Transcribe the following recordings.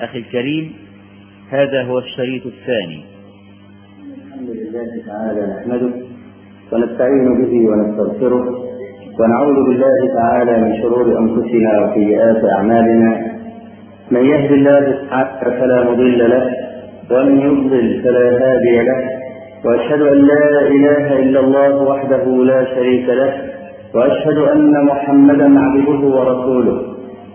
أخي الكريم هذا هو الشريط الثاني. الحمد لله تعالى نحمده ونستعين به ونستغفره ونعوذ بالله تعالى من شرور أنفسنا وسيئات أعمالنا. من يهد الله فلا مضل له ومن يضلل فلا هادي له. وأشهد أن لا إله إلا الله وحده لا شريك له وأشهد أن محمدا عبده ورسوله.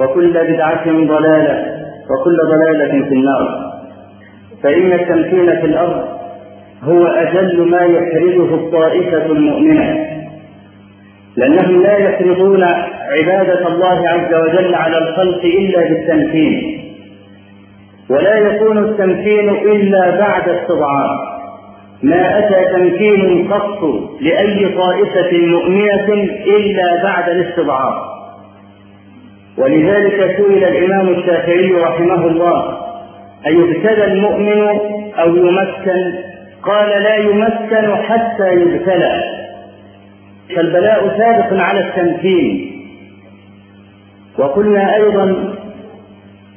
وكل بدعة ضلالة وكل ضلالة في النار. فإن التمكين في الأرض هو أجل ما يحرزه الطائفة المؤمنة. لأنهم لا يفرضون عبادة الله عز وجل على الخلق إلا بالتمكين. ولا يكون التمكين إلا بعد استضعاف. ما أتى تمكين قط لأي طائفة مؤمنة إلا بعد الاستضعاف. ولذلك سئل الإمام الشافعي رحمه الله أيبتلى المؤمن أو يمكن؟ قال لا يمكن حتى يبتلى. فالبلاء سابق على التمكين. وقلنا أيضا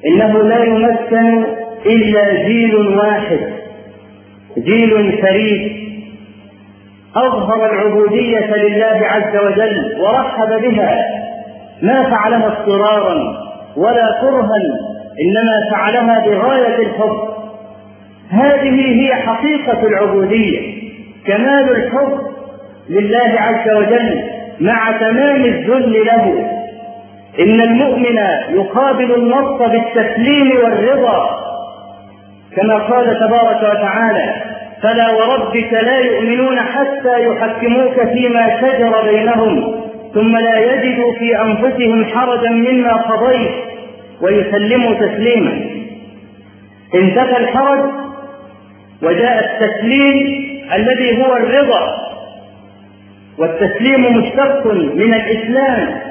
إنه لا يمكن إلا جيل واحد جيل فريد. أظهر العبودية لله عز وجل ورحب بها. ما فعلها اضطرارا ولا كرها إنما فعلها بغاية الحب. هذه هي حقيقة العبودية. كمال الحب لله عز وجل مع تمام الذل له. إن المؤمن يقابل النص بالتسليم والرضا كما قال تبارك وتعالى فلا وربك لا يؤمنون حتى يحكموك فيما شجر بينهم ثم لا يجدوا في أنفسهم حرجا مما قضيت ويسلموا تسليما. انتفى الحرج وجاء التسليم الذي هو الرضا والتسليم مشتق من الإسلام.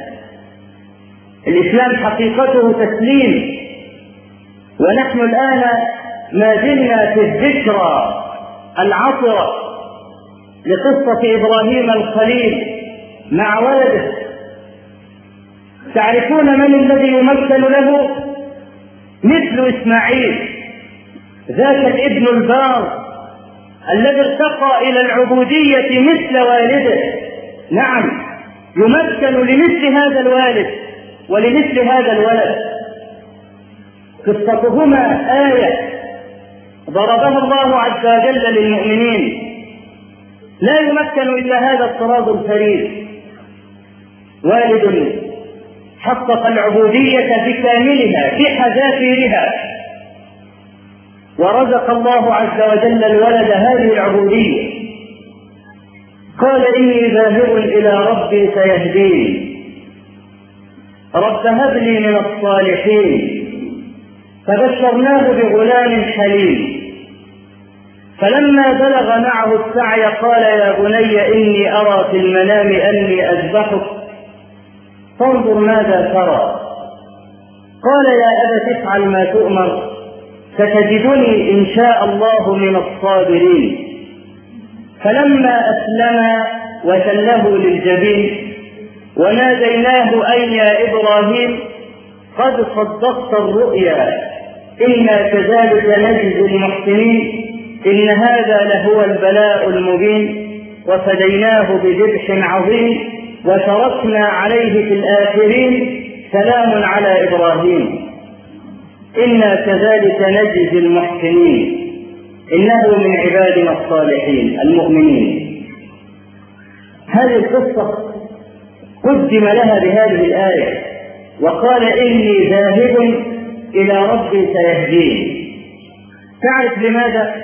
الإسلام حقيقته تسليم. ونحن الآن ما زلنا في الذكرى العطره لقصة إبراهيم الخليل. مع ولده. تعرفون من الذي يمثل له؟ مثل إسماعيل ذاك الابن البار الذي ارتقى إلى العبودية مثل والده. نعم يمكن لمثل هذا الوالد ولمثل هذا الولد. قصتهما آية. ضربها الله عز وجل للمؤمنين. لا يمكن إلا هذا الطراز الفريد والد حقق العبودية بكاملها بحذافيرها. ورزق الله عز وجل الولد هذه العبودية. قال إني ذاهب إلى ربي سيهديني رب هب لي من الصالحين. فبشرناه بغلام حليم. فلما بلغ معه السعي قال يا بني إني أرى في المنام أني أذبحك. فانظر ماذا ترى. قال يا أبت افعل ما تؤمر ستجدني إن شاء الله من الصابرين. فلما أسلم وتله للجبين وناديناه أي يا إبراهيم قد صدقت الرؤيا. إنا كذلك نجزي المحسنين. إن هذا لهو البلاء المبين. وفديناه بذبح عظيم. وتركنا عليه في الآخرين سلام على إبراهيم. إنا كذلك نجزي المحسنين. إنه من عبادنا الصالحين المؤمنين. هذه القصة قدم لها بهذه الآية وقال إني ذاهب إلى ربي سيهدين. تعرف لماذا؟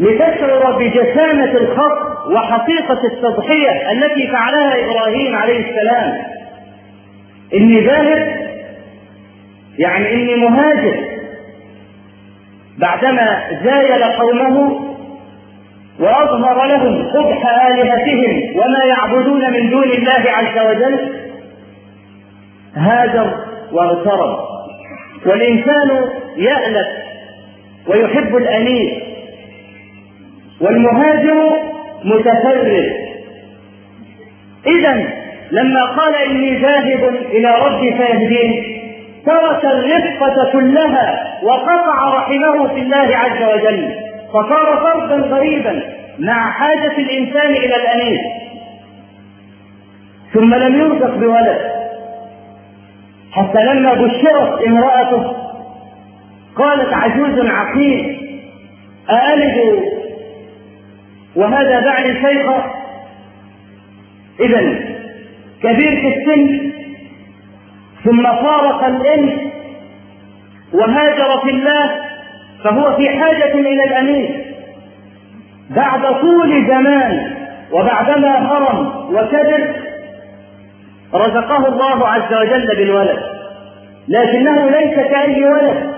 لتشعر بجسامة الخط وحقيقة التضحية التي فعلها إبراهيم عليه السلام. إني ذاهب يعني إني مهاجر. بعدما زايل قومه وأظهر لهم قبح آلهتهم وما يعبدون من دون الله عز وجل هاجر واغترب. والإنسان يألف ويحب الأنيس والمهاجر متفرد. إذا لما قال إني ذاهب إلى ربي فيهدين ترك الرفقة كلها وقطع رحمه في الله عز وجل فصار فردا غريبا مع حاجة الإنسان إلى الأنيس ثم لم يرزق بولد. حتى لما بشرت امرأته قالت عجوز عقيم أألد وهذا بعد شيخة إذا كبير في السن ثم فارق الإنس وهاجر في الله فهو في حاجة إلى الأمين. بعد طول زمان وبعدما هرم وكبر رزقه الله عز وجل بالولد. لكنه ليس كأي ولد.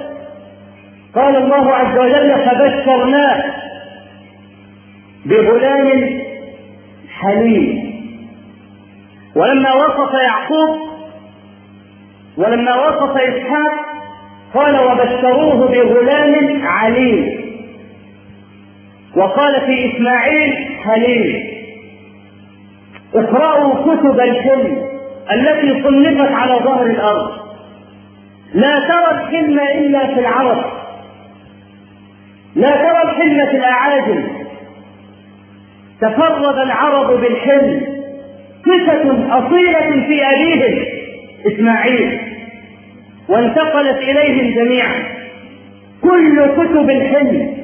قال الله عز وجل فبشرناه بغلام حليم. ولما وصف يعقوب ولما وصف إسحاق قال وبشروه بغلام عليم. وقال في إسماعيل حليم. اقرأوا كتب الحلم التي صنفت على ظهر الأرض. لا ترى الحلم إلا في العرب. لا ترى الحلم في الأعاجم. تفرد العرب بالحلم. صفة أصيلة في أبيهم إسماعيل. وانتقلت إليهم جميعا. كل كتب الحلم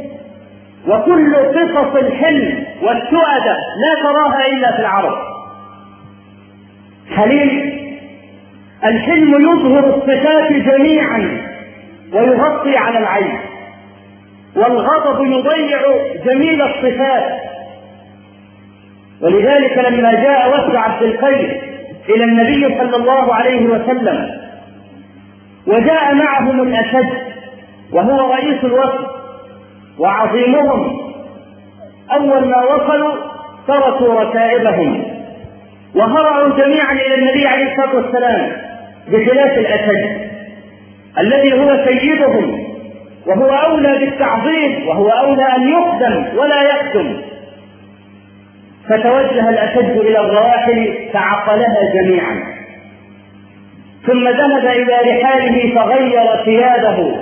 وكل قصص الحلم والسؤدة لا تراها إلا في العرب. حليم الحلم يظهر الصفات جميعا ويغطي على العين. والغضب يضيع جميل الصفات. ولذلك لما جاء وفد عبد القيس إلى النبي صلى الله عليه وسلم وجاء معهم الأشد وهو رئيس الوفد وعظيمهم أول ما وصلوا تركوا ركائبهم وهرعوا جميعا إلى النبي عليه الصلاة والسلام بخلاف الأشد الذي هو سيدهم وهو أولى بالتعظيم وهو أولى أن يقدم ولا يقدم. فتوجه الأشد إلى الرواحل فعقلها جميعا. ثم ذهب إلى رحاله فغير ثيابه.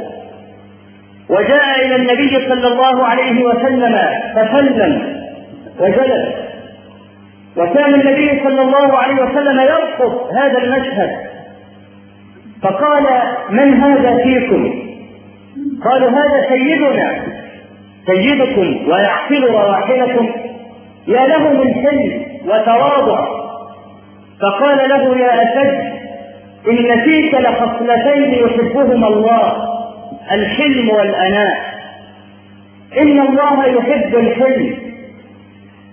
وجاء إلى النبي صلى الله عليه وسلم فسلم وجلس. وكان النبي صلى الله عليه وسلم يرقص هذا المشهد. فقال من هذا فيكم؟ قالوا هذا سيدنا سيدكم ويحفل رواحلكم. يا له من حلم وتواضع. فقال له يا أسد إن فيك لخصلتين يحبهما الله الحلم والأناء. إن الله يحب الحلم.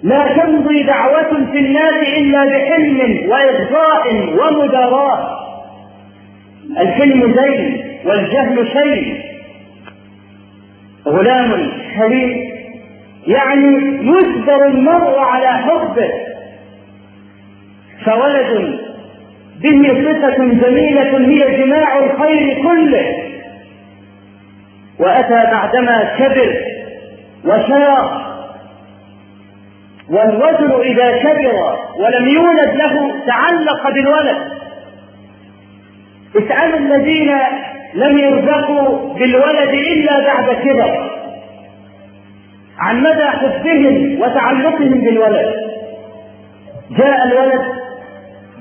لا تمضي دعوة في الناس إلا بحلم وإرضاء ومداراة الحلم زين والجهل شيء غلام حليم. يعني يجبر المرء على حبه. فولد به صفة جميلة هي جماع الخير كله. وأتى بعدما كبر وشاق. والرجل إذا كبر ولم يولد له تعلق بالولد. اسألوا الذين لم يرزقوا بالولد إلا بعد كبر. عن مدى حبهم وتعلقهم بالولد. جاء الولد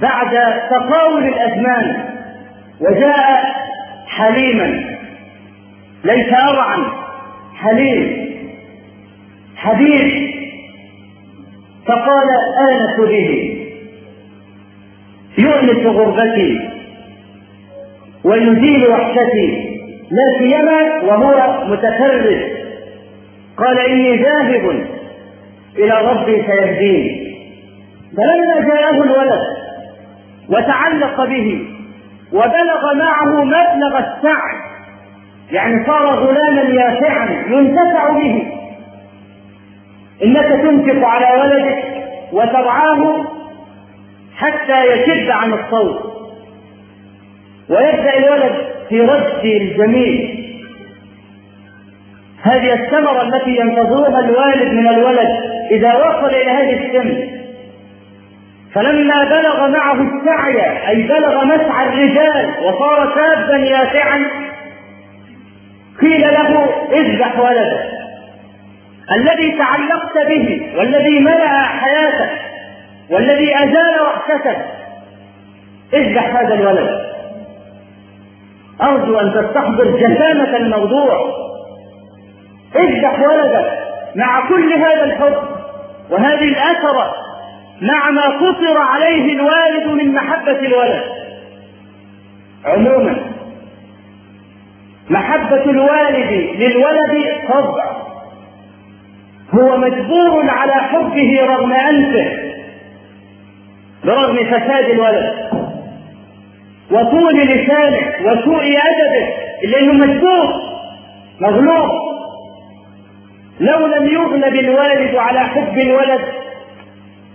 بعد تطاول الأزمان وجاء حليما ليس أرعا حليم حبيب. فقال آنس به يؤنس غربتي ويزيل وحشتي لا سيما وهو متفرد قال إني ذاهب إلى ربي سيهديني فلما جاءه الولد وتعلق به وبلغ معه مبلغ السعي يعني صار غلاما يافعا ينتفع به إنك تنفق على ولدك وترعاه حتى يشد عن الصوت. ويبدأ الولد في رد الجميل. هذه الثمرة التي ينتظرها الوالد من الولد إذا وصل إلى هذه السن. فلما بلغ معه السعي أي بلغ مسعى الرجال وصار شابا يافعا قيل له اذبح ولدك. الذي تعلقت به والذي ملأ حياتك والذي أزال وحشتك اذبح هذا الولد. أرجو أن تستحضر جسامة الموضوع. اذبح ولدك مع كل هذا الحب وهذه الأثرة مع ما قصر عليه الوالد من محبة الولد. عموما محبة الوالد للولد طبع هو مجبور على حبه رغم أنفه برغم فساد الولد. وطول لسانه وسوء أدبه لأنه مجبور مغلوب لو لم يغلب الوالد على حب الولد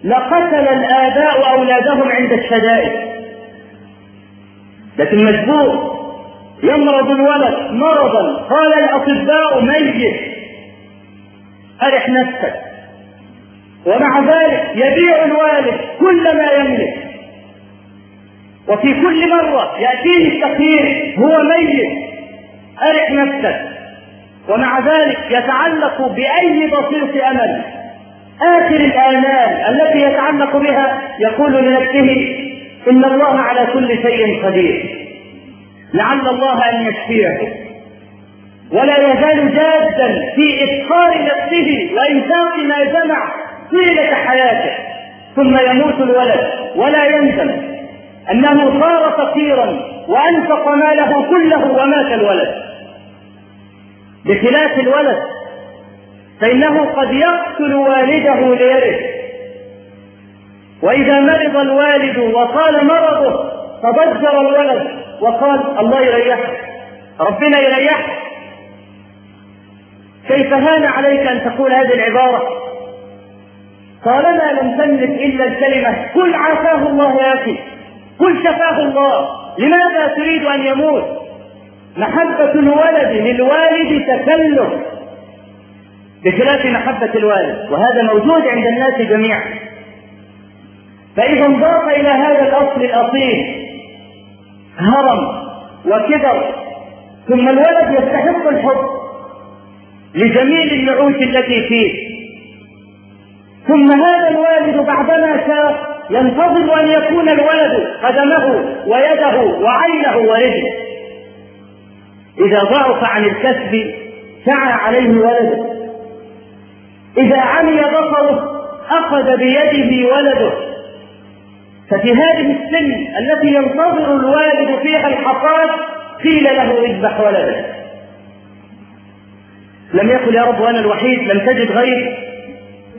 لقتل الآباء أولادهم عند الشدائد. لكن مجبور يمرض الولد مرضا قال الأطباء ميت. أرح نفسك. ومع ذلك يبيع الوالد كل ما يملك. وفي كل مرة يأتيه التقيير هو ميت. أرح نفسك. ومع ذلك يتعلق بأي بسيط أمل. آخر الآمال التي يتعلق بها يقول لنفسه إن الله على كل شيء قدير. لعل الله أن يشفيه. ولا يزال جادا في إفخار نفسه وإنفاق ما جمع طيلة حياته. ثم يموت الولد ولا يندم أنه صار فقيرا وأنفق ماله كله ومات الولد. بخلاف الولد فإنه قد يقتل والده ليرث. وإذا مرض الوالد وطال مرضه تضجر الولد وقال الله يريحك ربنا يريحك. كيف هان عليك أن تقول هذه العبارة؟ طالما لم تملك إلا الكلمة قل عافاه الله يا أخي قل شفاه الله لماذا تريد أن يموت؟ محبة الولد للوالد تكلف. بخلاف محبة الوالد. وهذا موجود عند الناس جميعا. فإذا انضاف إلى هذا الأصل الأصيل هرم وكبر. ثم الولد يستحق الحب لجميل النعوت التي فيه. ثم هذا الوالد بعدما كان ينتظر أن يكون الولد قدمه ويده وعينه ورجله. إذا ضعف عن الكسب سعى عليه ولده. إذا عمي بصره أخذ بيده ولده. ففي هذه السن التي ينتظر الوالد فيها الحصاد قيل له اذبح ولدك. لم يقل يا رب وأنا الوحيد لم تجد غيري.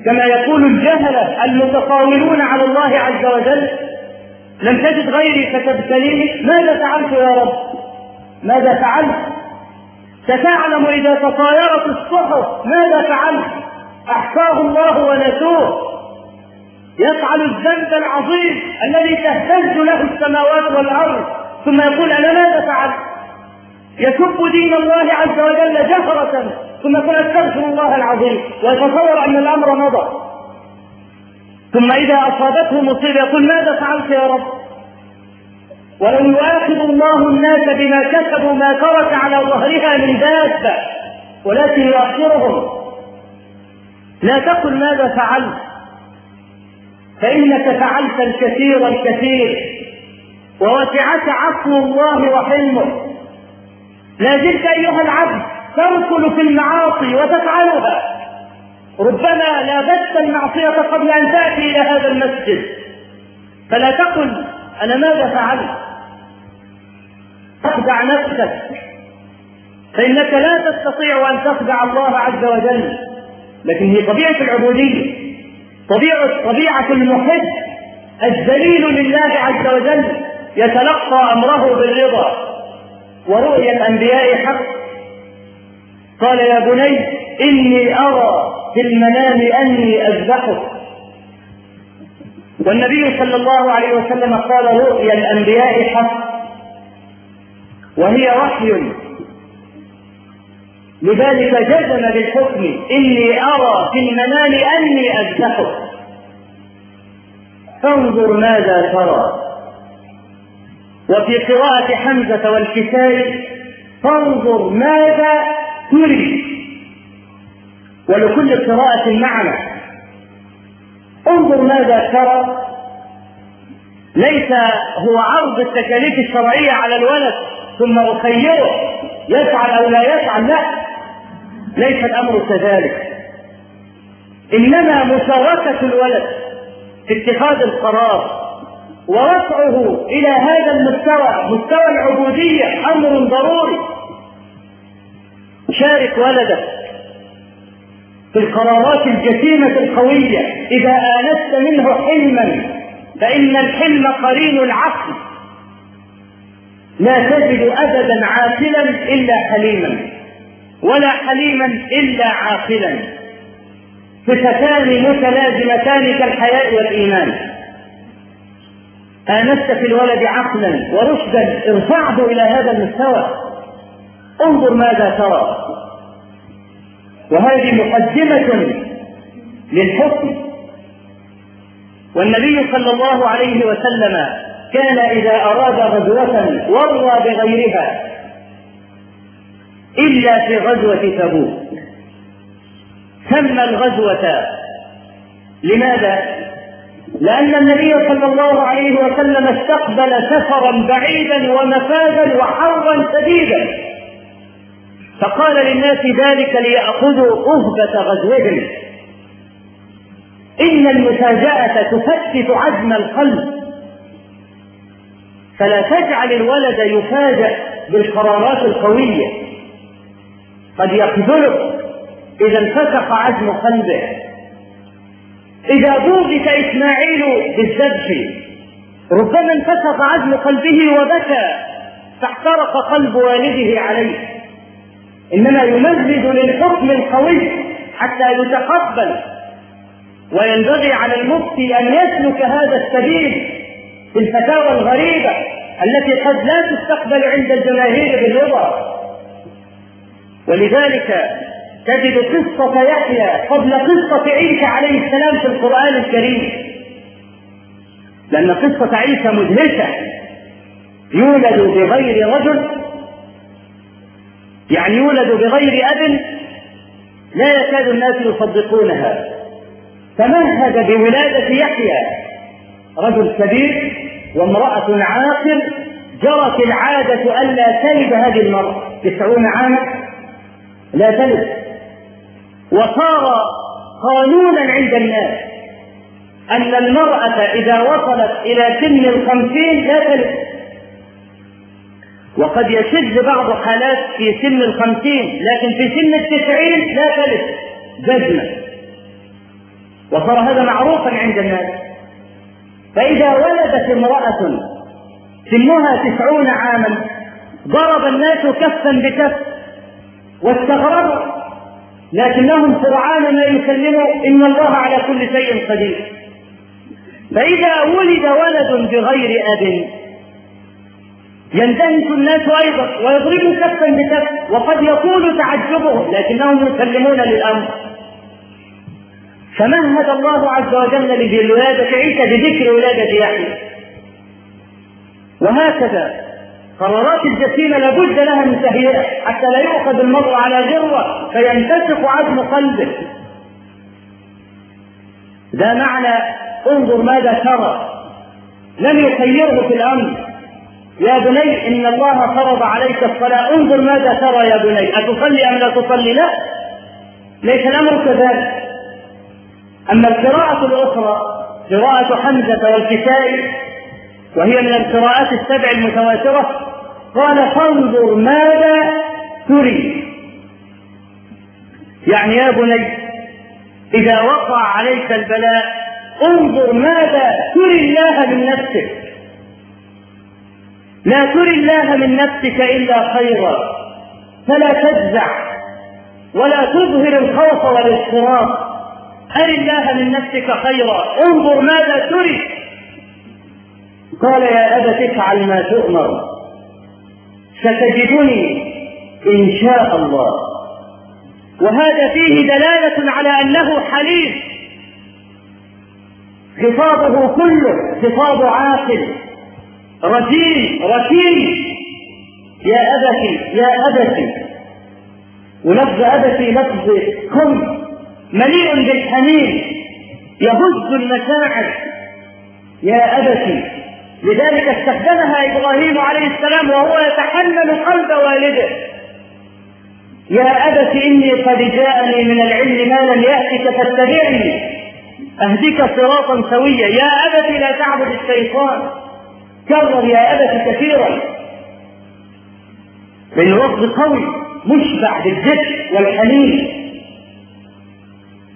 كما يقول الجهلة المتطاولون على الله عز وجل لم تجد غيري فتبتليني ماذا فعلت يا رب؟ ماذا فعلت؟ ستعلم إذا تطايرت الصحف. ماذا فعلت؟ أحصاه الله ونسوه. يفعل الذنب العظيم الذي تهتز له السماوات والأرض. ثم يقول أنا ماذا فعلت؟ يسب دين الله عز وجل جهرة. ثم يقول أستغفر الله العظيم. ويتصور أن الأمر مضى. ثم إذا أصابته مصيبة يقول ماذا فعلت يا رب؟ ولو يؤاخذ الله الناس بما كسبوا ما ترك على ظهرها من دابة ولكن يؤخرهم. لا تقل ماذا فعلت. فإنك فعلت الكثير الكثير ووسعك عفو الله وحلمه. لا زلت أيها العبد تركل في المعاصي وتفعلها. ربما لابست المعصية قبل أن تأتي إلى هذا المسجد. فلا تقل أنا ماذا فعلت. تخدع نفسك. فإنك لا تستطيع أن تخدع الله عز وجل. لكن هي طبيعة العبودية. طبيعة طبيعة المحب. الذليل لله عز وجل يتلقى أمره بالرضا. ورؤيا الأنبياء حق. قال يا بني إني أرى في المنام أني أذبحك. والنبي صلى الله عليه وسلم قال رؤيا الأنبياء حق. وهي وحي. لذلك جزم بالحكم إني أرى في المنام أني أذبحك فانظر ماذا ترى. وفي قراءة حمزة والكسائي فانظر ماذا تري. ولكل قراءة معنى. انظر ماذا ترى. ليس هو عرض التكاليف الشرعية على الولد. ثم أخيره. يفعل أو لا يفعل؟ لا. ليس الأمر كذلك. إنما مشاركة الولد في اتخاذ القرار ورفعه إلى هذا المستوى مستوى العبودية أمر ضروري. شارك ولدك في القرارات الجسيمة القوية. إذا آنست منه حلما فإن الحلم قرين العقل. لا تجد أبدا عاقلا إلا حليما ولا حليما إلا عاقلا. صفتان متلازمتان كالحياء والإيمان. آنست في الولد عقلا ورشدا ارفعه إلى هذا المستوى. انظر ماذا ترى. وهذه مقدمة للحكم. والنبي صلى الله عليه وسلم كان إذا أراد غزوة ورى بغيرها إلا في غزوة تبوك. سمى الغزوة. لماذا؟ لأن النبي صلى الله عليه وسلم استقبل سفرا بعيدا ومفازا وحرا شديدا. فقال للناس ذلك ليأخذوا أهبة غزوهم. إن المفاجأة تفتت عزم القلب. فلا تجعل الولد يفاجأ بالقرارات القوية. قد يخذله إذا انفسخ عزم قلبه. إذا بوغت إسماعيل بالذبح ربما انفسخ عزم قلبه وبكى فاحترق قلب والده عليه. إنما يمهد للحكم القوي حتى يتقبل. وينبغي على المفتي أن يسلك هذا السبيل في الفتاوى الغريبة التي قد لا تستقبل عند الجماهير بالرضا ولذلك تجد قصة يحيى قبل قصة عيسى عليه السلام في القرآن الكريم. لأن قصة عيسى مدهشة. يولد بغير رجل. يعني يولد بغير أب لا يكاد الناس يصدقونها. تمهد بولادة يحيى رجل كبير وامرأة عاقل جرت العادة ألا تلد هذه المرأة. تسعون عاما؟ لا تلد. وصار قانونا عند الناس أن المرأة إذا وصلت إلى سن الخمسين لا تلد. وقد يشد بعض حالات في سن الخمسين لكن في سن التسعين لا تلد. جزمة. وصار هذا معروفا عند الناس. فإذا ولدت امرأة سنها تسعون عاما ضرب الناس كفا بكف واستغربوا لكنهم سرعان ما يسلموا إن الله على كل شيء قدير. فإذا ولد ولد بغير أب يندهش الناس أيضا ويضربوا كفا بكف وقد يطول تعجبهم لكنهم يسلمون للأمر. فمهد الله عز وجل لولادة عيسى بذكر ولادة يحيى. وهكذا قرارات الجسيمة لابد لها من تهيئة. حتى لا يؤخذ المرء على غروة فينتسخ عزم قلبه. ده معنى انظر ماذا ترى. لم يخيره في الأمر. يا بني إن الله فرض عليك الصلاة. انظر ماذا ترى يا بني. أتصلي أم لا تصلي؟ لا. ليس الأمر كذلك. أما القراءة الأخرى قراءة حمزة والكسائي وهي من القراءات السبع المتواترة قال فانظر ماذا تريد. يعني يا بني إذا وقع عليك البلاء انظر ماذا تري الله من نفسك. لا تري الله من نفسك إلا خيرا فلا تجزع ولا تظهر الخوف والاضطراب أر الله من نفسك خيرا؟ انظر ماذا تري. قال يا أبت افعل ما تؤمر. ستجدني إن شاء الله. وهذا فيه دلالة على أنه حليم. خطابه كله خطاب عاقل. رجيم ركيم يا أبتي يا أبتي. ولفظ أبتي لفظ قوي مليء بالحنين يهز المشاعر. يا أبتي لذلك استخدمها إبراهيم عليه السلام وهو يتحمل قلب والده. يا أبت إني قد جاءني من العلم ما لم يأتك فاتبعني. أهدك صراطا سويا. يا أبت لا تعبد الشيطان. كرر يا أبت كثيرا. لأنه لفظ قوي مشبع بالذكر والحنين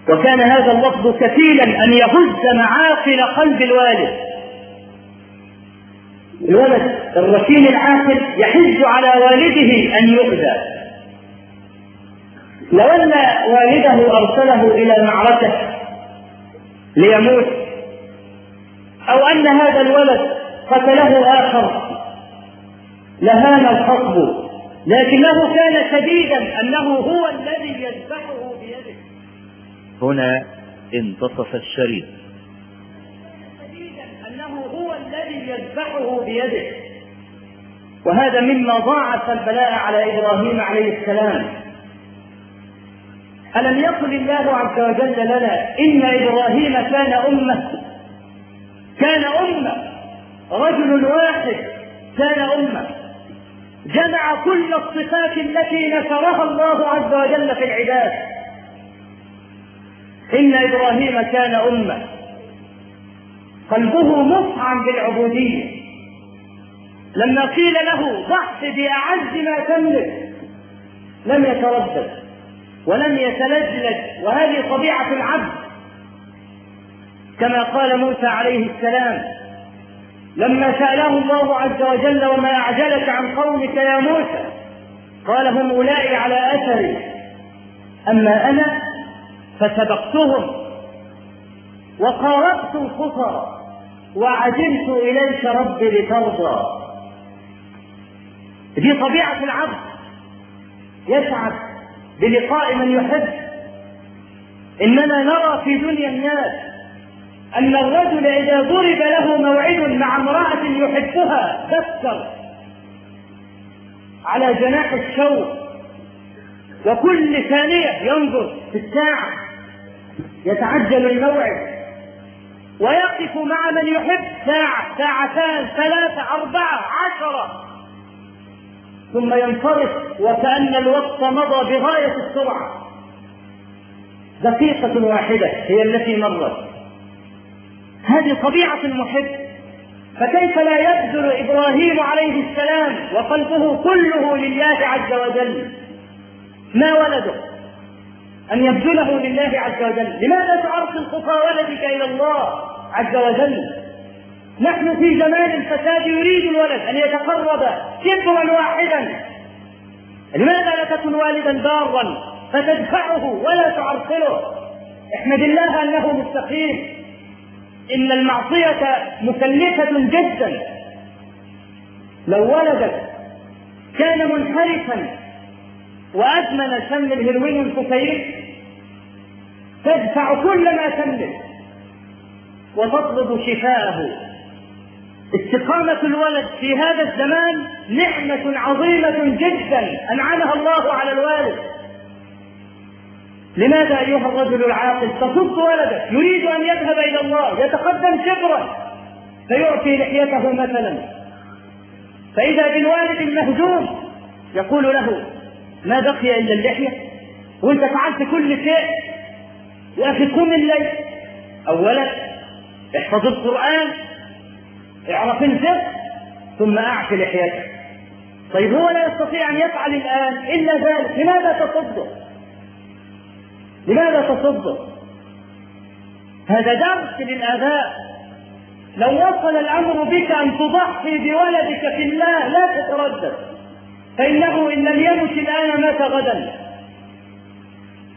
وكان هذا اللفظ كفيلا أن يهز معاقل قلب الوالد. الولد الركين العاقل يحز على والده أن يؤذى. لو أن والده أرسله إلى معركة ليموت أو أن هذا الولد قتله آخر لهان الخطب لكنه كان شديدا أنه هو الذي بيده هنا انتصف الشريط. أنه هو الذي يذبحه بيده. وهذا مما ضاعف البلاء على إبراهيم عليه السلام. ألم يقل الله عز وجل لنا إن إبراهيم كان أمة؟ كان أمة. رجل واحد كان أمة. جمع كل الصفات التي نشرها الله عز وجل في العباد. إن إبراهيم كان أمة. قلبه مفعم بالعبودية. لما قيل له ضحي بأعز ما تملك لم يتردد ولم يتلجلج وهذه طبيعة العبد. كما قال موسى عليه السلام لما سأله الله عز وجل وما أعجلك عن قومك يا موسى قال هم أولئك على أثري. أما أنا فسبقتهم وقاربت الخطى وعجلت إليك ربي لترضى. دي طبيعة العبد. يسعد بلقاء من يحب. إننا نرى في دنيا الناس أن الرجل إذا ضرب له موعد مع امرأة يحبها تذكر على جناح الشوق وكل ثانية ينظر في الساعة. يتعجل الموعد ويقف مع من يحب ساعة ساعتان ثلاثة أربعة عشرة. ثم ينصرف وكأن الوقت مضى بغاية السرعة. دقيقة واحدة هي التي مرت. هذه طبيعة المحب. فكيف لا يبذل إبراهيم عليه السلام وقلبه كله لله عز وجل؟ ما ولده؟ أن يبذله لله عز وجل. لماذا تعرقل خطى ولدك إلى الله عز وجل؟ نحن في زمان الفساد يريد الولد أن يتقرب شبرا واحدا. لماذا لا تكن والدا بارا فتدفعه ولا تعرقله؟ احمد الله أنه مستقيم. إن المعصية مكلفة جدا. لو ولدك كان منحرفا وأدمن سم الهيروين الكوكايين تدفع كل ما تملك وتطلب شفاءه استقامة الولد في هذا الزمان نعمة عظيمة جدا. أنعمها الله على الوالد. لماذا أيها الرجل العاقل؟ تصد ولدك. يريد أن يذهب إلى الله. يتقدم شبرا. فيعطي لحيته مثلا. فإذا بالوالد المهجوم يقول له ما بقي إلا اللحية. وأنت فعلت كل شيء. يا أخي قم الليل. أولا احفظ القرآن. اعرف الفقه. ثم أعف لحيتك. طيب هو لا يستطيع أن يفعل الآن إلا ذلك. لماذا تصده؟ لماذا تصده؟ هذا درس للآباء. لو وصل الأمر بك أن تضحي بولدك في الله لا تتردد. فإنه إن لم يمت الآن مات غدا.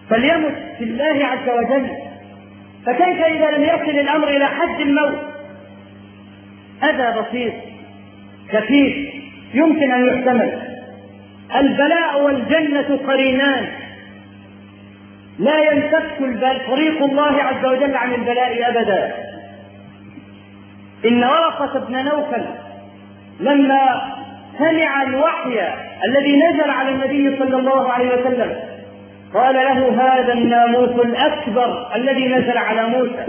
فليمت في الله عز وجل. فكيف إذا لم يصل الأمر إلى حد الموت؟ أذى بسيط خفيف يمكن أن يحتمل. البلاء والجنة قرينان. لا ينفك طريق الله عز وجل عن البلاء أبدا. إن ورقة بن نوفل لما سمع الوحي الذي نزل على النبي صلى الله عليه وسلم. قال له هذا الناموس الأكبر الذي نزل على موسى.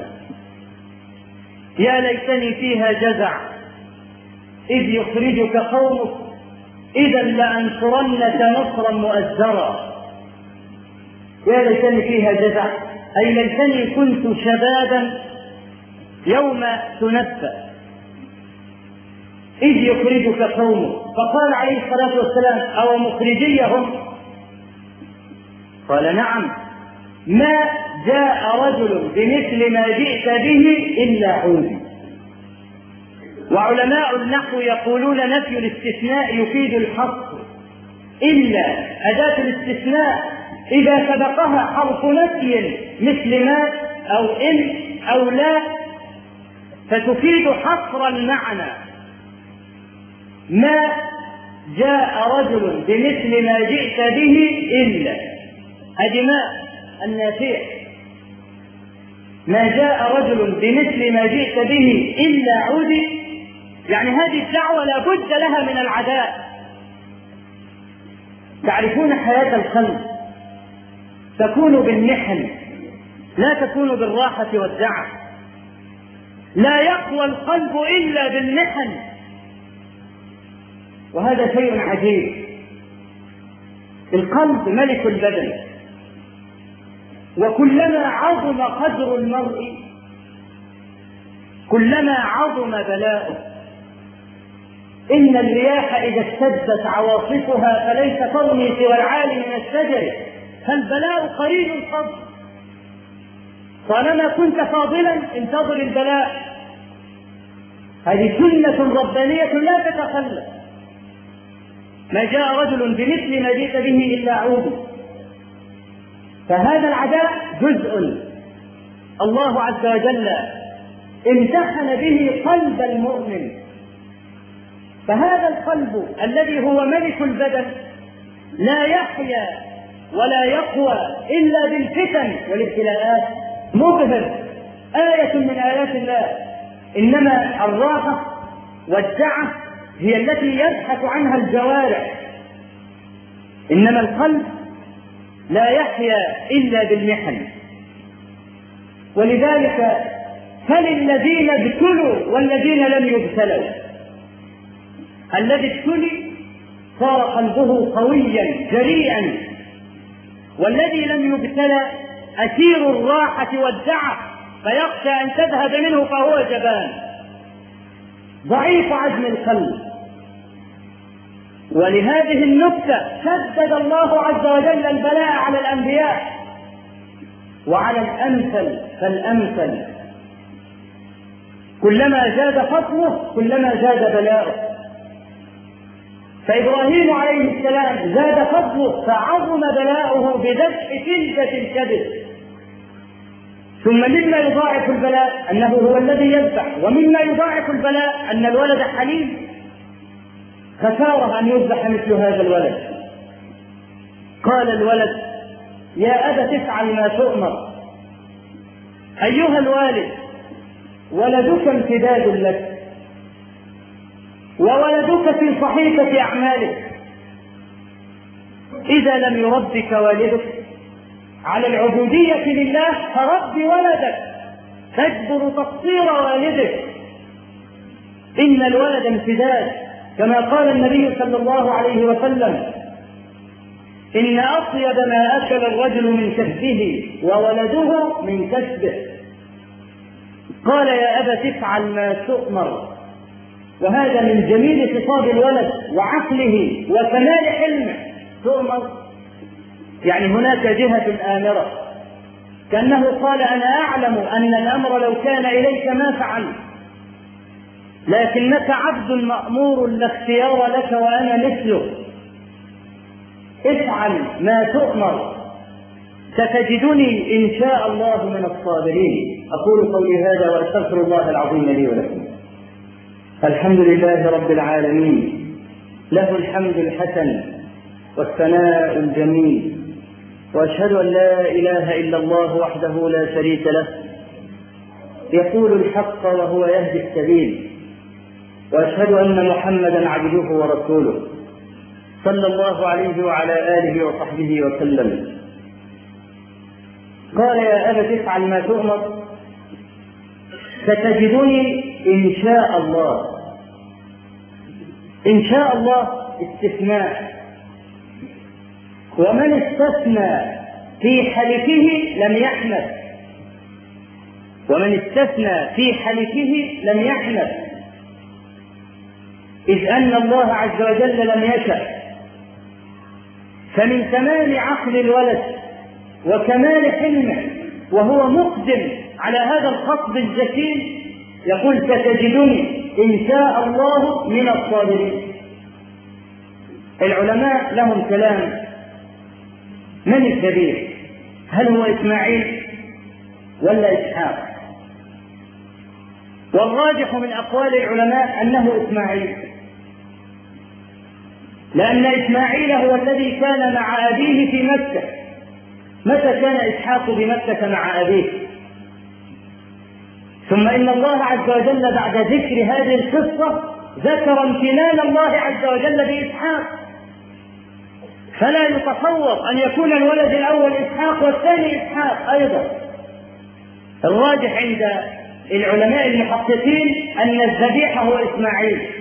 يا ليتني فيها جزع. إذ يخرجك قومك. إذا لأنصرنك نصرا مؤزرا. يا ليتني فيها جزع. أي ليتني كنت شبابا يوم تنبأ إذ يخرجك قومك فقال عليه الصلاة والسلام أو مخرجيهم؟ قال نعم. ما جاء رجل بمثل ما جئت به إلا عودي. وعلماء النحو يقولون نفي الاستثناء يفيد الحصر إلا أداة الاستثناء إذا سبقها حرف نفي مثل ما أو إن أو لا فتفيد حصر المعنى. ما جاء رجل بمثل ما جئت به إلا. هذه ما النافية ما جاء رجل بمثل ما جئت به إلا عودي. يعني هذه الدعوة لا بد لها من العداء. تعرفون حياة القلب تكون بالمحن لا تكون بالراحة والدعة لا يقوى القلب إلا بالمحن وهذا شيء عجيب. القلب ملك البدن. وكلما عظم قدر المرء كلما عظم بلاؤه إن الرياح إذا اشتدت عواصفها فليس ترمي سوى العالي من الشجر. فالبلاء قريب الفضل طالما كنت فاضلا انتظر البلاء. هذه سنة ربانية لا تتخلف. ما جاء رجل بمثل ما جئت به إلا عود فهذا العداء جزء. الله عز وجل امتحن به قلب المؤمن. فهذا القلب الذي هو ملك البدن لا يحيا ولا يقوى إلا بالفتن والابتلاءات. مبهر آية من آيات الله. إنما الراحة والدعة هي التي يبحث عنها الجوارح. إنما القلب لا يحيا إلا بالمحن. ولذلك فللذين ابتلوا والذين لم يبتلوا. الذي ابتلي صار قلبه قويا جريئا. والذي لم يبتلى أسير الراحة والدعة فيخشى أن تذهب منه فهو جبان. ضعيف عزم القلب. ولهذه النكتة شدد الله عز وجل البلاء على الأنبياء. وعلى الأمثل فالأمثل. كلما زاد فضله كلما زاد بلاؤه. فإبراهيم عليه السلام زاد فضله فعظم بلاؤه بذبح كلفة الكبد ثم مما يضاعف البلاء أنه هو الذي يذبح. ومما يضاعف البلاء أن الولد حليم. خسارة أن يذبح مثل هذا الولد. قال الولد يا أبت افعل ما تؤمر. أيها الوالد ولدك امتداد لك وولدك في صحيفة أعمالك. إذا لم يربك والدك على العبودية لله فرب ولدك. تجبر تقصير والدك. إن الولد امتداد. كما قال النبي صلى الله عليه وسلم إن أطيب ما أكل الرجل من كسبه وولده من كسبه. قال يا أبت افعل ما تؤمر. وهذا من جميل خطاب الولد وعقله وكمال حلمه تؤمر؟ يعني هناك جهة آمرة. كأنه قال أنا أعلم أن الأمر لو كان إليك ما فعلت. لكنك عبد مأمور لا اختيار لك وأنا مثلك افعل ما تؤمر. ستجدني إن شاء الله من الصابرين. أقول قولي هذا وأستغفر الله العظيم لي ولكم. الحمد لله رب العالمين. له الحمد الحسن والثناء الجميل. وأشهد أن لا إله إلا الله وحده لا شريك له. يقول الحق وهو يهدي السبيل. وأشهد أن محمدا عبده ورسوله صلى الله عليه وعلى آله وصحبه وسلم. قال يا أبت افعل ما تؤمر ستجدني إن شاء الله. إن شاء الله استثناء. ومن استثنى في حلفه لم يحنث. ومن استثنى في حلفه لم يحنث. إذ أن الله عز وجل لم يشأ. فمن تمام عقل الولد وكمال حلمه وهو مقدم على هذا الخطب الجسيم يقول ستجدني إن شاء الله من الصابرين. العلماء لهم كلام من الكبير؟ هل هو إسماعيل ولا إسحاق؟ والراجح من أقوال العلماء أنه إسماعيل. لأن إسماعيل هو الذي كان مع أبيه في مكة. متى كان إسحاق بمكة مع أبيه؟ ثم إن الله عز وجل بعد ذكر هذه القصة ذكر امتنان الله عز وجل بإسحاق. فلا يتصور أن يكون الولد الأول إسحاق والثاني إسحاق أيضا. الراجح عند العلماء المحققين أن الذبيح هو إسماعيل.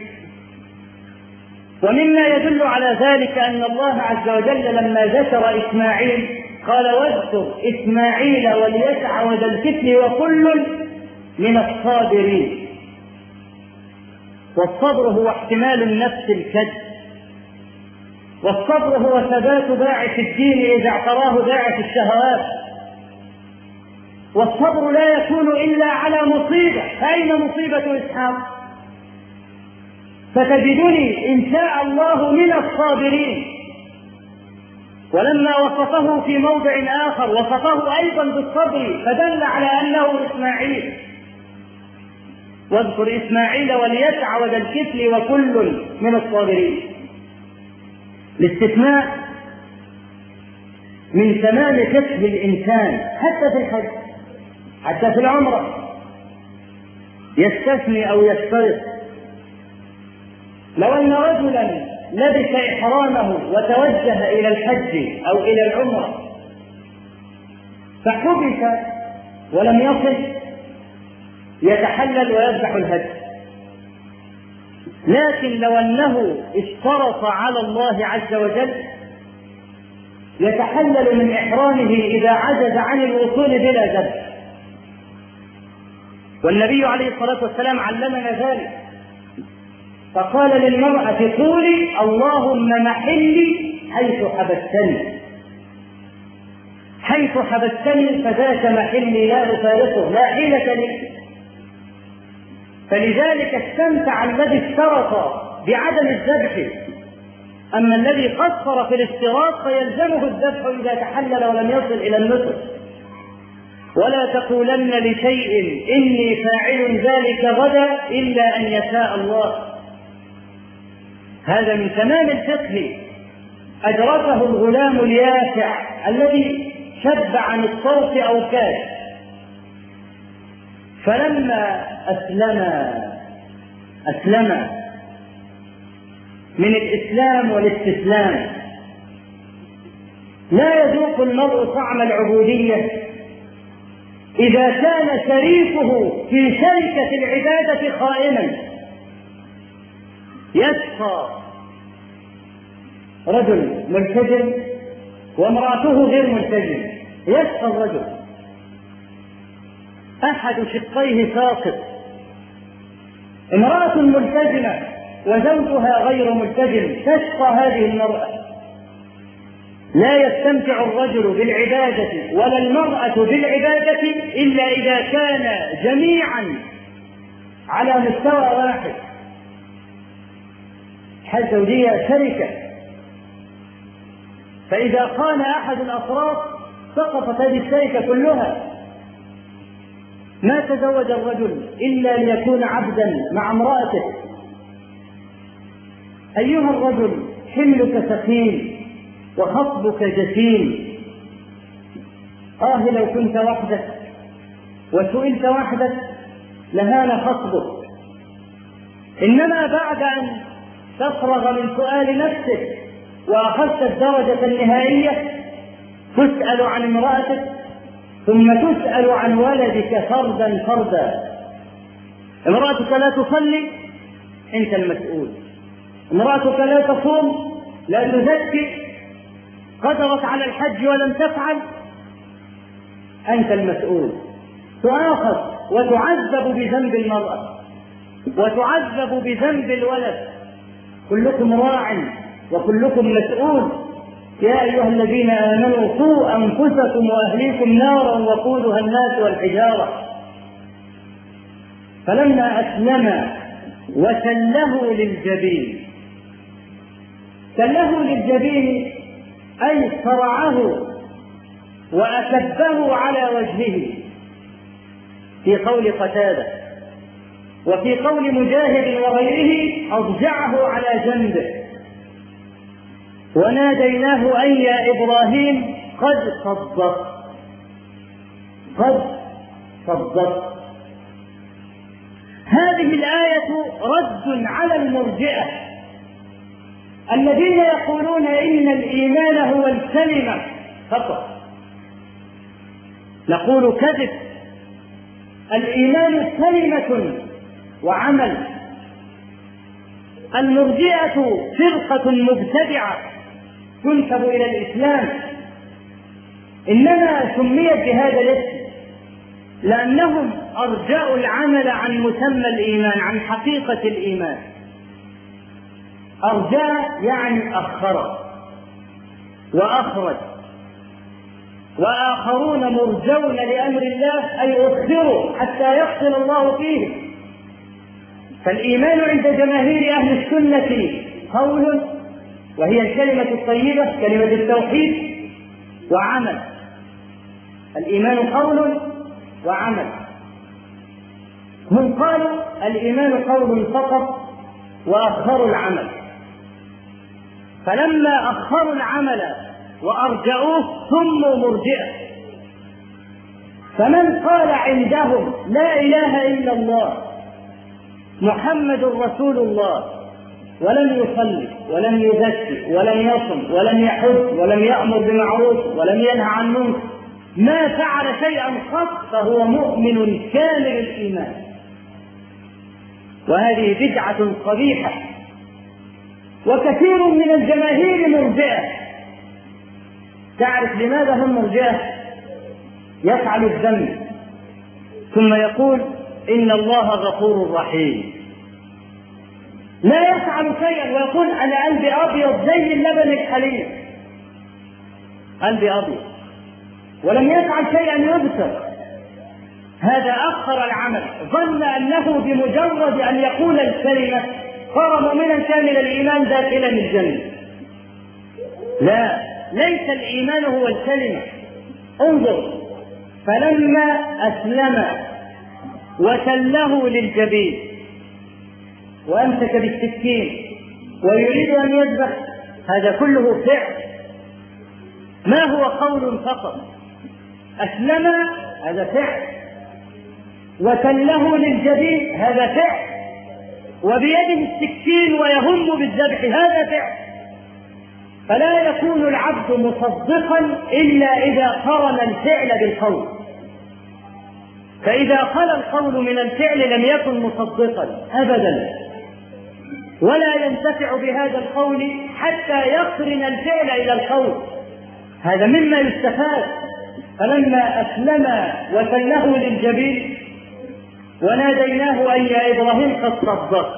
ومما يدل على ذلك أن الله عز وجل لما ذكر إسماعيل قال واذكر إسماعيل واليسع وذا الكفل وكل من الصابرين. والصبر هو احتمال النفس الكد والصبر هو ثبات باعث الدين إذا اعتراه باعث الشهوات. والصبر لا يكون إلا على مصيبة. فأين مصيبة إسحاق؟ فتجدني إن شاء الله من الصابرين. ولما وصفه في موضع آخر وصفه أيضا بالصبر فدل على أنه إسماعيل. واذكر إسماعيل واليسع وذا الكفل وكل من الصابرين. الاستثناء من تمام فقه الإنسان حتى في الحج حتى في العمرة. يستثني أو يشترط لو أن رجلا لبس إحرامه وتوجه إلى الحج أو إلى العمرة فحبس ولم يصل يتحلل ويذبح الهدي. لكن لو أنه اشترط على الله عز وجل يتحلل من إحرامه إذا عجز عن الوصول بلا ذبح والنبي عليه الصلاة والسلام علمنا ذلك. فقال للمرأة قولي اللهم محلي حيث حبستني. حيث حبستني فذاك محلي لا أفارقه لا حيلة لي. فلذلك استمتع الذي اشترط بعدم الذبح. أما الذي قصر في الاشتراط فيلزمه الذبح إذا تحلل ولم يصل إلى النصف ولا تقولن لشيء إني فاعل ذلك غدا إلا أن يشاء الله. هذا من تمام الفقه. أدركه الغلام اليافع الذي شب عن الصوت أو كاد. فلما أسلم أسلم من الإسلام والاستسلام لا يذوق المرء طعم العبودية. إذا كان شريكه في شركة العبادة خائنا يشقى رجل ملتزم وامرأته غير ملتزم يشقى الرجل. أحد شقيه ساقط. امرأة ملتزمة وزوجها غير ملتزم. تشقى هذه المرأة. لا يستمتع الرجل بالعبادة ولا المرأة بالعبادة إلا إذا كان جميعا على مستوى واحد. الحياة الزوجية شركة؟ فإذا قال أحد الأطراف سقطت هذه الشركة كلها. ما تزوج الرجل إلا ليكون عبدا مع امرأته. أيها الرجل حملك ثقيل وخطبك جسيم. آه لو كنت وحدك وسئلت وحدك لهان خطبك. إنما بعد أن تفرغ من سؤال نفسك وأخذت الدرجة النهائية تسأل عن امرأتك ثم تسأل عن ولدك فردا فردا. امرأتك لا تصلي أنت المسؤول. امرأتك لا تصوم لا تزكي. قدرت على الحج ولم تفعل أنت المسؤول. تؤاخذ وتعذب بذنب المرأة وتعذب بذنب الولد. كلكم راع وكلكم مسؤول. يا أيها الذين آمنوا قوا أنفسكم وأهليكم نارا وقودها الناس والحجارة. فلما أسلم وسله للجبين. سله للجبين أي صرعه وأكبه على وجهه. في قول قتادة وفي قول مجاهد وغيره أضجعه على جنبه وناديناه أي يا إبراهيم قد صدقت قد صدقت هذه الآية رد على المرجئة. الذين يقولون إن الإيمان هو الكلمة. فقط نقول كذب. الإيمان كلمة. وعمل. المرجئة فرقة مبتدعة تنسب إلى الإسلام. إنما سميت بهذا الاسم لأنهم أرجأوا العمل عن مسمى الإيمان عن حقيقة الإيمان. أرجاء يعني أخر وأخرج. وآخرون مرجون لأمر الله أي أخروا حتى يحصل الله فيهم فالإيمان عند جماهير أهل السنة قول وهي الكلمة الطيبة كلمة التوحيد وعمل. الإيمان قول وعمل. هم قالوا الإيمان قول فقط وأخروا العمل. فلما أخروا العمل وأرجعوه سموا مرجئة. فمن قال عندهم لا إله إلا الله محمد رسول الله. ولم يصلي ولم يزكي ولم يصم ولم يحج ولم يأمر بمعروف ولم ينهى عن منكر. ما فعل شيئا قط فهو مؤمن كامل الإيمان. وهذه بدعة قبيحة. وكثير من الجماهير مرجئة تعرف لماذا هم مرجئة يفعل الذنب. ثم يقول إن الله غفور رحيم. لا يفعل شيئا ويقول أنا قلبي أبيض زي اللبن الحليب. قلبي أبيض. ولم يفعل شيئا يبصر. هذا أخر العمل. ظن أنه بمجرد أن يقول الكلمة صار مؤمنا كامل الإيمان داخلا الجنة. لا ليس الإيمان هو الكلمة. انظر فلما أسلم وسله للجبين. وأمسك بالسكين ويريد أن يذبح. هذا كله فعل. ما هو قول فقط؟ أسلم هذا فعل. وسله للجبين هذا فعل. وبيده السكين ويهم بالذبح هذا فعل. فلا يكون العبد مصدقا إلا إذا قرن الفعل بالقول. فإذا خلا القول من الفعل لم يكن مصدقا أبدا. ولا ينتفع بهذا القول حتى يقرن الفعل إلى القول. هذا مما يستفاد. فلما أسلم وسله للجبين وناديناه أن يا إبراهيم قد صدقت.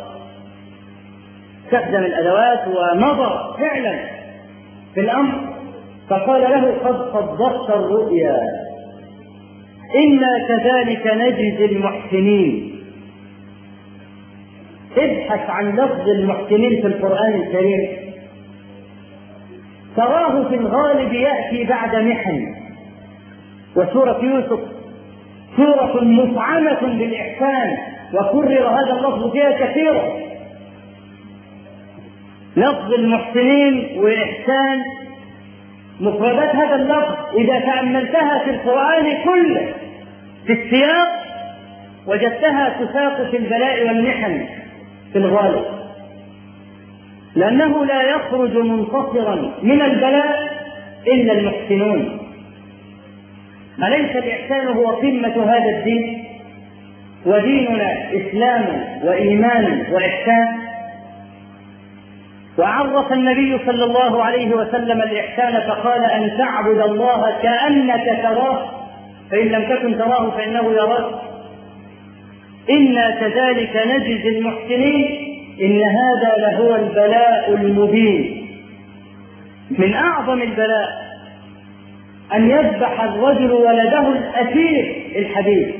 استخدم الأدوات ومضى فعلا في الأمر فقال له قد صدقت الرؤيا. إنا كذلك نجزي المحسنين. ابحث عن لفظ المحسنين في القرآن الكريم. تراه في الغالب يأتي بعد محن. وسورة يوسف سورة مفعمة بالإحسان وكرر هذا اللفظ فيها كثيرا. لفظ المحسنين والإحسان مفردات هذا اللفظ إذا تأملتها في القرآن كله في السياق وجدتها تساق في البلاء والمحن في الغالب. لأنه لا يخرج منتصرا من البلاء إلا المحسنون. أليس الإحسان هو قمة هذا الدين وديننا إسلام وإيمان وإحسان. وعرف النبي صلى الله عليه وسلم الإحسان فقال أن تعبد الله كأنك تراه فإن لم تكن تراه فإنه يراك. إنا كذلك نجزي المحسنين إن هذا لهو البلاء المبين. من أعظم البلاء أن يذبح الرجل ولده الأسير الحبيب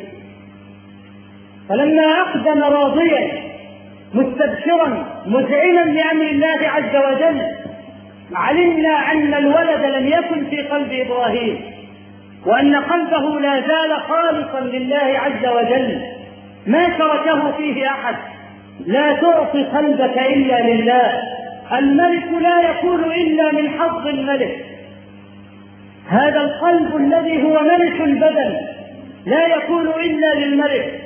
فلما أقدم راضيا مستبشرا مذعنا لأمر الله عز وجل. علمنا أن الولد لم يكن في قلب إبراهيم وأن قلبه لا زال خالصا لله عز وجل. ما تركه فيه أحد. لا تعطي قلبك إلا لله. الملك لا يكون إلا من حظ الملك. هذا القلب الذي هو ملك البدن لا يكون إلا للملك.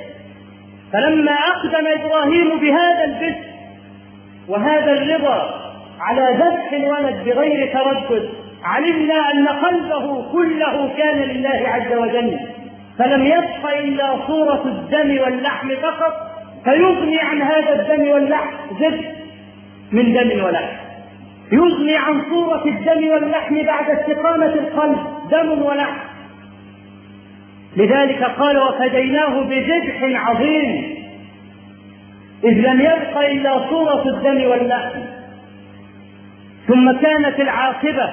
فلما أقدم إبراهيم بهذا البث وهذا الرضا على ذبح الولد بغير تردد علمنا أن قلبه كله كان لله عز وجل. فلم يبق إلا صورة الدم واللحم فقط فيغني عن هذا الدم واللحم زد من دم ولحم. يغني عن صورة الدم واللحم بعد استقامة القلب دم ولحم. لذلك قال وفديناه بذبح عظيم. إذ لم يبق إلا صورة الدم واللحم. ثم كانت العاقبة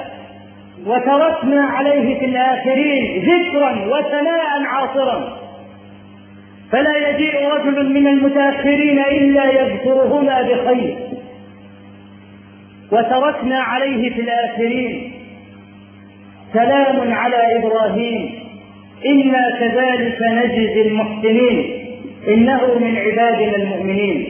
وتركنا عليه في الآخرين ذكرا وثناء عاصرا. فلا يجيء رجل من المتأخرين إلا يذكرهما بخير. وتركنا عليه في الآخرين. سلام على إبراهيم. إنا كذلك نجزي المحسنين. إنه من عبادنا المؤمنين.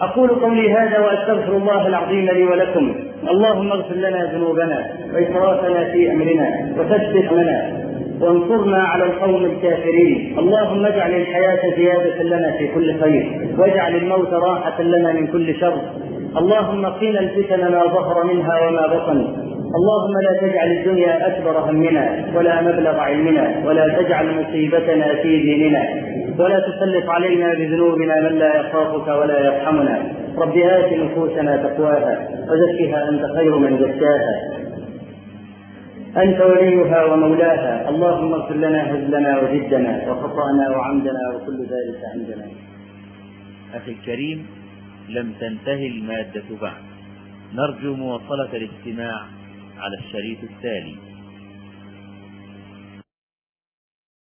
أقول قولي هذا وأستغفر الله العظيم لي ولكم. اللهم اغفر لنا ذنوبنا وإسرافنا في أمرنا وثبت لنا وانصرنا على القوم الكافرين. اللهم اجعل الحياة زيادة لنا في كل خير. واجعل الموت راحة لنا من كل شر. اللهم قنا الفتن ما ظهر منها وما بطن. اللهم لا تجعل الدنيا أكبر همنا ولا مبلغ علمنا ولا تجعل مصيبتنا في ديننا ولا تسلط علينا بذنوبنا من لا يخافك ولا يرحمنا. رب آت نفوسنا تقواها وزكها أنت خير من زكاها. أنت وليها ومولاها. اللهم اغفر لنا هزلنا وجدنا وخطأنا وعمدنا وكل ذلك عندنا. أخي الكريم لم تنتهي المادة بعد. نرجو مواصلة الاستماع على الشريط التالي.